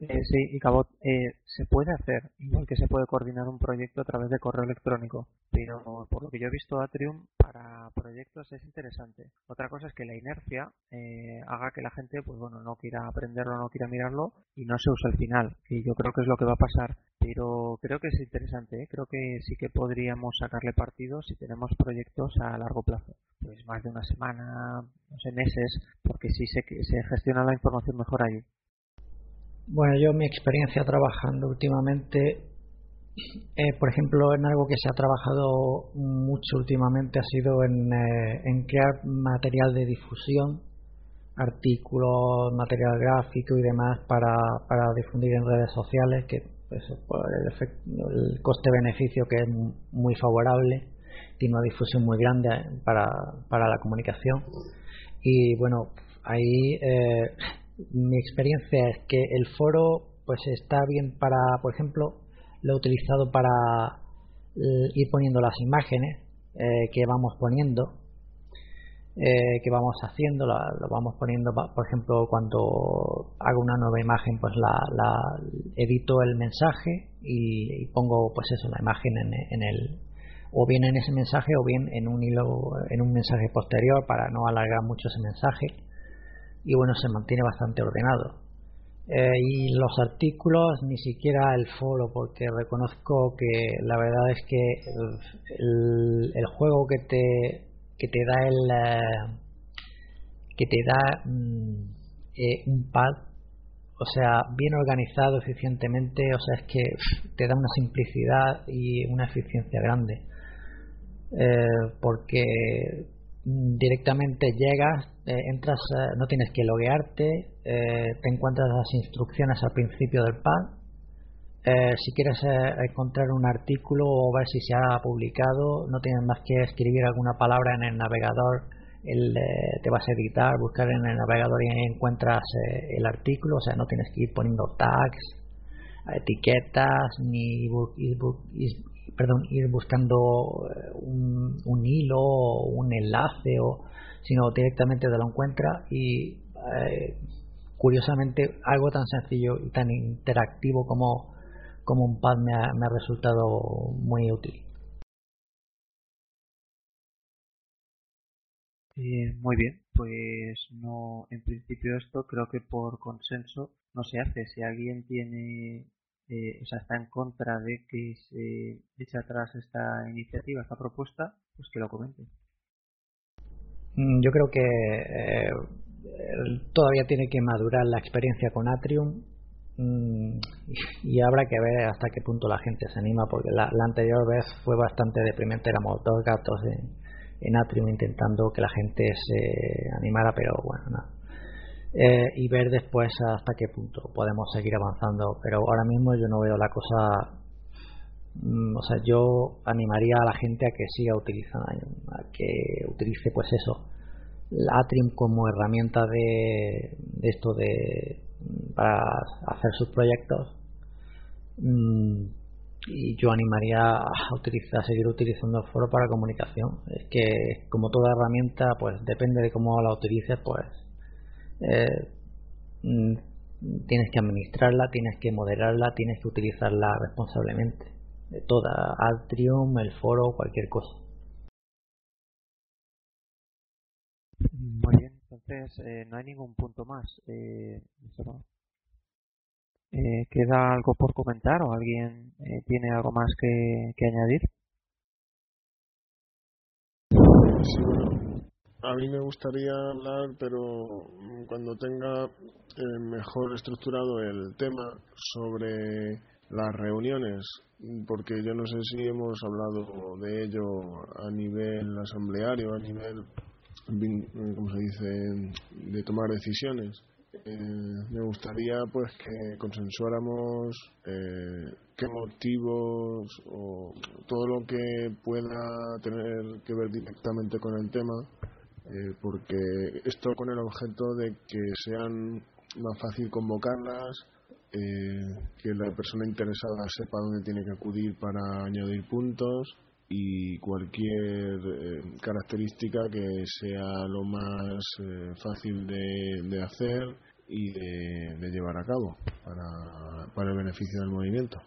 eh, sí, y Cabot, eh, se puede hacer, igual que se puede coordinar un proyecto a través de correo electrónico, pero por lo que yo he visto Atrium para proyectos es interesante. Otra cosa es que la inercia eh, haga que la gente, pues bueno, no quiera aprenderlo, no quiera mirarlo y no se use al final, y yo creo que es lo que va a pasar. Pero creo que es interesante, creo que sí que podríamos sacarle partido si tenemos proyectos a largo plazo, pues más de una semana, no sé, meses, porque sí se, se gestiona la información mejor ahí. Bueno, yo mi experiencia trabajando últimamente, eh, por ejemplo, en algo que se ha trabajado mucho últimamente ha sido en, eh, crear material de difusión, artículos, material gráfico y demás para, para difundir en redes sociales, que pues, el, el coste-beneficio que es muy favorable, tiene una difusión muy grande para, para la comunicación. Y bueno, ahí eh, mi experiencia es que el foro pues está bien para, por ejemplo, lo he utilizado para eh, ir poniendo las imágenes eh, que vamos poniendo, eh, que vamos haciendo, lo vamos poniendo, por ejemplo, cuando hago una nueva imagen, pues la, edito el mensaje y, pongo pues eso, la imagen en, en, el o bien en ese mensaje o bien en un hilo, en un mensaje posterior para no alargar mucho ese mensaje y bueno, se mantiene bastante ordenado. Eh, y los artículos ni siquiera el foro porque reconozco que la verdad es que el, juego que te que te da el eh, que te da mm, eh, un pad o sea bien organizado eficientemente o sea es que te da una simplicidad y una eficiencia grande porque directamente llegas, eh, entras, eh, no tienes que loguearte, eh, te encuentras las instrucciones al principio del pad. si quieres encontrar un artículo o ver si se ha publicado, no tienes más que escribir alguna palabra en el navegador, el, te vas a editar, buscar en el navegador y encuentras el artículo, o sea, no tienes que ir poniendo tags, etiquetas, ni perdón, ir buscando eh, un, hilo o un enlace, o, sino directamente te lo encuentra y eh, curiosamente algo tan sencillo y tan interactivo como, como un pad me ha, me ha resultado muy útil. Muy bien, pues no, en principio esto creo que por consenso no se hace. Si alguien tiene eh, o sea, está en contra de que se eche atrás esta iniciativa, esta propuesta, pues que lo comente. Mm, yo creo que eh, todavía tiene que madurar la experiencia con Atrium mm, y habrá que ver hasta qué punto la gente se anima, porque la, anterior vez fue bastante deprimente, éramos dos gatos en, en Atrium intentando que la gente se animara, pero bueno, nada. Eh, y ver después hasta qué punto podemos seguir avanzando. Pero ahora mismo yo no veo la cosa. Mm, o sea, yo animaría a la gente a que siga utilizando, a que utilice, pues eso, la Atrium como herramienta de, esto de para hacer sus proyectos. Mm, y yo animaría a utilizar, a seguir utilizando el foro para comunicación. Es que como toda herramienta, pues depende de cómo la utilices, pues eh, mm, tienes que administrarla, tienes que moderarla, tienes que utilizarla responsablemente. De toda, Atrium, el foro, cualquier cosa. Muy bien, entonces eh, no hay ningún punto más. Eh, eh, ¿Queda algo por comentar o alguien tiene algo más que, que añadir? A mí me gustaría hablar, pero cuando tenga eh, mejor estructurado el tema sobre las reuniones, porque yo no sé si hemos hablado de ello a nivel asambleario, a nivel, ¿cómo se dice?, de tomar decisiones. eh, me gustaría pues que consensuáramos eh, qué motivos o todo lo que pueda tener que ver directamente con el tema eh, porque esto con el objeto de que sean más fácil convocarlas que la persona interesada sepa dónde tiene que acudir para añadir puntos y cualquier característica que sea lo más fácil de hacer y de, llevar a cabo para, para el beneficio del movimiento.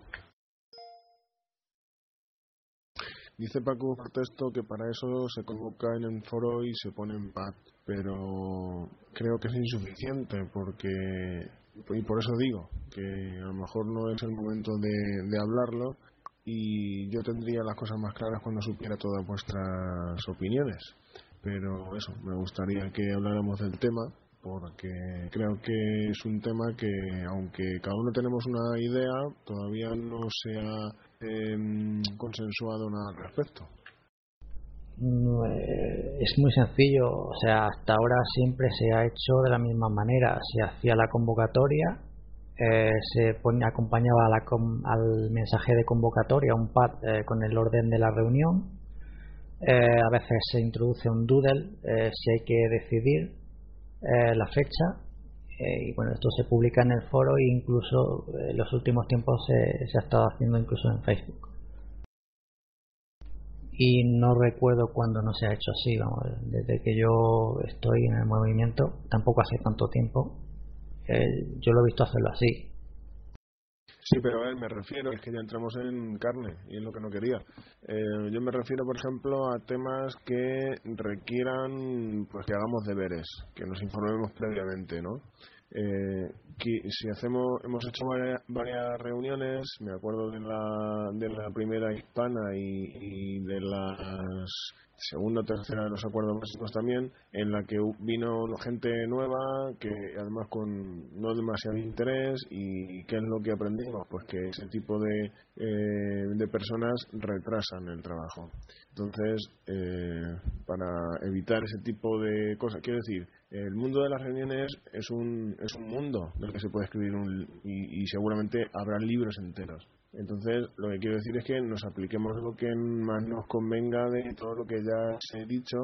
Dice Paco Texto que para eso se convoca en el foro y se pone en paz, pero creo que es insuficiente porque, y por eso digo, que a lo mejor no es el momento de, de hablarlo y yo tendría las cosas más claras cuando supiera todas vuestras opiniones. Pero eso, me gustaría que habláramos del tema porque creo que es un tema que, aunque cada uno tenemos una idea, todavía no se ha em, consensuado nada al respecto. Eh, es muy sencillo, o sea, hasta ahora siempre se ha hecho de la misma manera. Se hacía la convocatoria, eh, se pone, acompañaba al mensaje de convocatoria un pad eh, con el orden de la reunión. a veces se introduce un doodle si hay que decidir eh, la fecha eh, y bueno esto se publica en el foro e incluso eh, en los últimos tiempos se, se, ha estado haciendo incluso en Facebook. Y no recuerdo cuando no se ha hecho así vamos desde que yo estoy en el movimiento tampoco hace tanto tiempo yo lo he visto hacerlo así Sí, pero ver, me refiero, es que ya entramos en carne y es lo que no quería. Eh, yo me refiero, por ejemplo, a temas que requieran pues que hagamos deberes, que nos informemos previamente, ¿no? Eh, que si hacemos, hemos hecho varias, reuniones, me acuerdo de la, de la primera hispana y, de las segunda tercera de los acuerdos básicos también, en la que vino gente nueva, que además con no demasiado interés, y ¿qué es lo que aprendimos? Pues que ese tipo de, eh, de personas retrasan el trabajo. Entonces, eh, para evitar ese tipo de cosas, quiero decir, el mundo de las reuniones es un, es un mundo del que se puede escribir un, y, y seguramente habrá libros enteros. Entonces, lo que quiero decir es que nos apliquemos lo que más nos convenga de todo lo que ya se ha dicho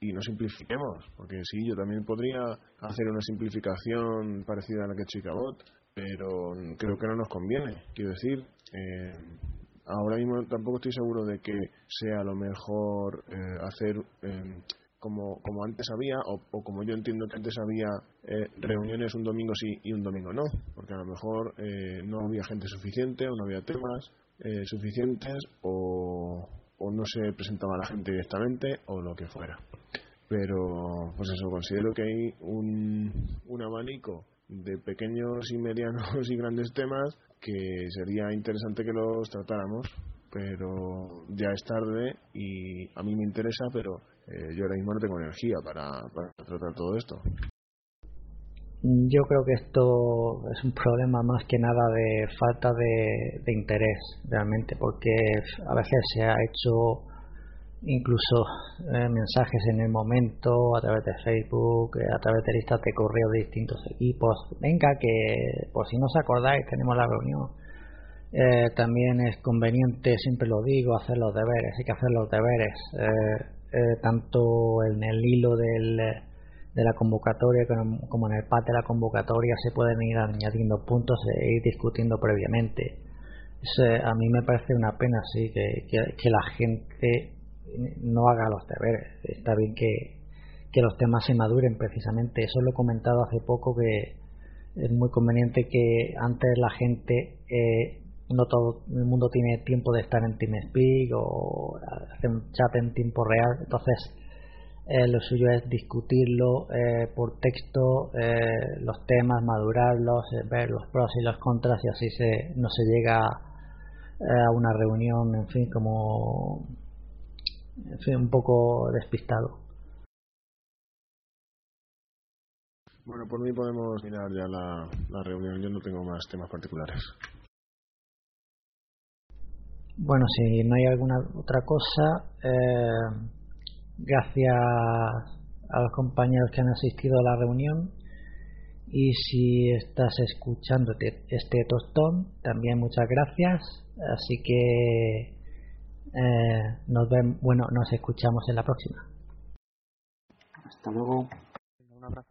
y no simplifiquemos, porque sí, yo también podría hacer una simplificación parecida a la que ha hecho Icabot, pero creo que no nos conviene. Quiero decir, eh, ahora mismo tampoco estoy seguro de que sea lo mejor eh, hacer eh, como, como antes había, o, como yo entiendo que antes había eh, reuniones un domingo sí y un domingo no, porque a lo mejor eh, no había gente suficiente o no había temas suficientes o, o no se presentaba la gente directamente o lo que fuera. Pero, pues eso, considero que hay un, un abanico de pequeños y medianos y grandes temas que sería interesante que los tratáramos, pero ya es tarde y a mí me interesa, pero eh, yo ahora mismo no tengo energía para, tratar todo esto. Yo creo que esto es un problema más que nada de falta de, interés realmente, porque a veces se ha hecho incluso eh, mensajes en el momento a través de Facebook, eh, a través de listas de correo de distintos equipos. Venga, que por si no os acordáis, tenemos la reunión. también es conveniente, siempre lo digo, hacer los deberes, hay que hacer los deberes. Eh, tanto en el hilo del, de la convocatoria como en el pad de la convocatoria se pueden ir añadiendo puntos e ir discutiendo previamente. a mí me parece una pena sí que, la gente no haga los deberes. Está bien que, que los temas se maduren precisamente. Eso lo he comentado hace poco que es muy conveniente que antes la gente eh, no todo el mundo tiene tiempo de estar en TeamSpeak o hacer un chat en tiempo real, entonces eh, lo suyo es discutirlo eh, por texto, eh, los temas, madurarlos, ver los pros y los contras y así se, no se llega a una reunión, en fin, como fin, un poco despistado. Bueno, por mí podemos mirar ya la, la reunión, yo no tengo más temas particulares. Bueno, si no hay alguna otra cosa, eh, gracias a los compañeros que han asistido a la reunión Y si estás escuchando este tostón, también muchas gracias. Así que eh, nos ven, bueno, nos escuchamos en la próxima. Hasta luego. Un abrazo.